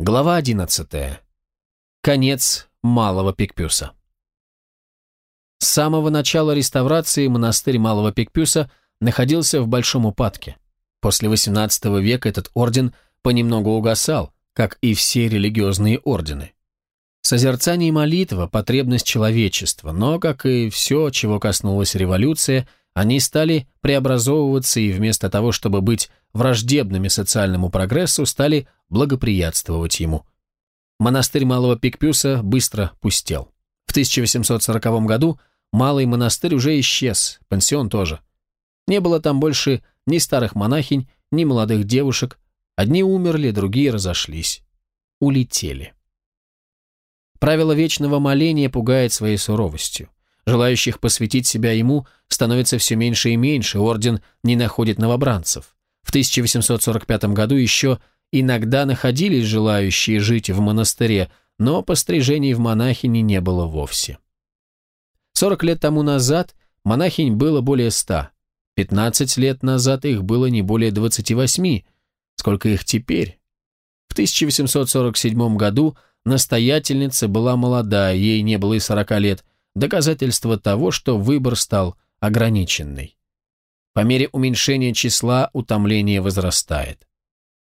Глава 11. Конец Малого Пикпюса. С самого начала реставрации монастырь Малого Пикпюса находился в большом упадке. После XVIII века этот орден понемногу угасал, как и все религиозные ордены. Созерцание и молитва – потребность человечества, но, как и все, чего коснулась революция, они стали преобразовываться и вместо того, чтобы быть враждебными социальному прогрессу, стали благоприятствовать ему. Монастырь Малого Пикпюса быстро пустел. В 1840 году Малый монастырь уже исчез, пансион тоже. Не было там больше ни старых монахинь, ни молодых девушек. Одни умерли, другие разошлись. Улетели. Правило вечного моления пугает своей суровостью. Желающих посвятить себя ему становится все меньше и меньше, орден не находит новобранцев. В 1845 году еще иногда находились желающие жить в монастыре, но пострижений в монахини не было вовсе. 40 лет тому назад монахинь было более 100, 15 лет назад их было не более 28, сколько их теперь? В 1847 году настоятельница была молода, ей не было и 40 лет, доказательство того, что выбор стал ограниченный. По мере уменьшения числа утомление возрастает.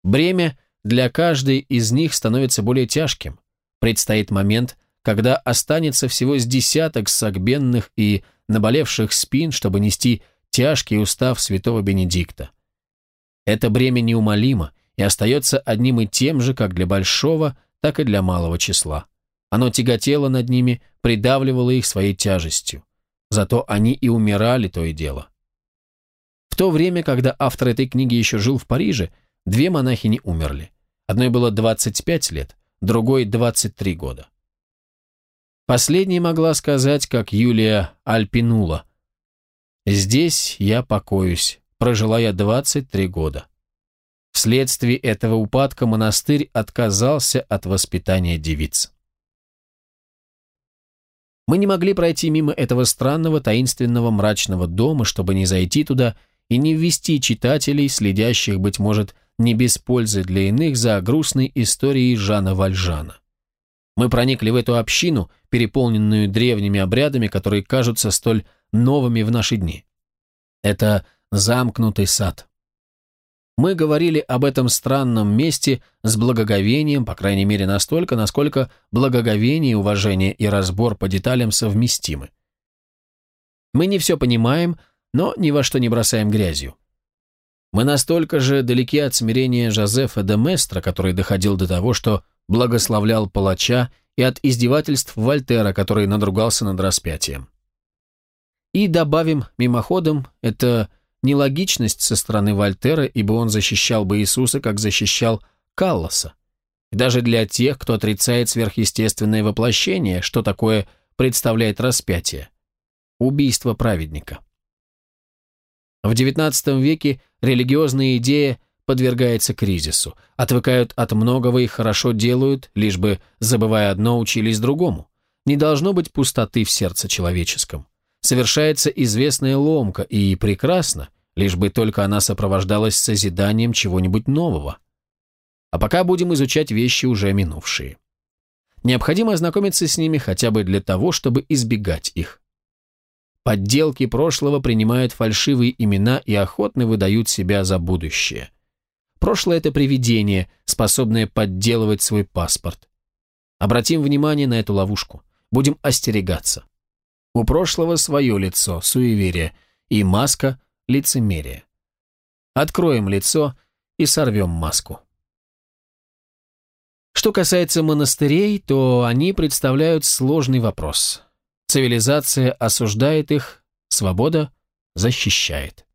Бремя для каждой из них становится более тяжким. Предстоит момент, когда останется всего с десяток согбенных и наболевших спин, чтобы нести тяжкий устав святого Бенедикта. Это бремя неумолимо и остается одним и тем же как для большого, так и для малого числа. Оно тяготело над ними, придавливало их своей тяжестью. Зато они и умирали то и дело. В то время, когда автор этой книги еще жил в Париже, две монахини умерли. Одной было 25 лет, другой 23 года. Последней могла сказать, как Юлия Альпинула. «Здесь я покоюсь, прожила я 23 года». Вследствие этого упадка монастырь отказался от воспитания девиц. Мы не могли пройти мимо этого странного, таинственного, мрачного дома, чтобы не зайти туда и не ввести читателей, следящих, быть может, не без пользы для иных, за грустной историей Жана Вальжана. Мы проникли в эту общину, переполненную древними обрядами, которые кажутся столь новыми в наши дни. Это замкнутый сад. Мы говорили об этом странном месте с благоговением, по крайней мере настолько, насколько благоговение, уважение и разбор по деталям совместимы. Мы не все понимаем, но ни во что не бросаем грязью. Мы настолько же далеки от смирения Жозефа де Местра, который доходил до того, что благословлял палача, и от издевательств Вольтера, который надругался над распятием. И добавим мимоходом, это нелогичность со стороны Вольтера, ибо он защищал бы Иисуса, как защищал Калласа. И даже для тех, кто отрицает сверхъестественное воплощение, что такое представляет распятие. Убийство праведника. В XIX веке религиозная идея – подвергается кризису, отвыкают от многого и хорошо делают, лишь бы, забывая одно, учились другому. Не должно быть пустоты в сердце человеческом. Совершается известная ломка, и прекрасно, лишь бы только она сопровождалась созиданием чего-нибудь нового. А пока будем изучать вещи, уже минувшие. Необходимо ознакомиться с ними хотя бы для того, чтобы избегать их. Подделки прошлого принимают фальшивые имена и охотно выдают себя за будущее – Прошлое – это привидение, способное подделывать свой паспорт. Обратим внимание на эту ловушку. Будем остерегаться. У прошлого свое лицо, суеверие, и маска – лицемерие. Откроем лицо и сорвем маску. Что касается монастырей, то они представляют сложный вопрос. Цивилизация осуждает их, свобода защищает.